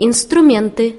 инструменты.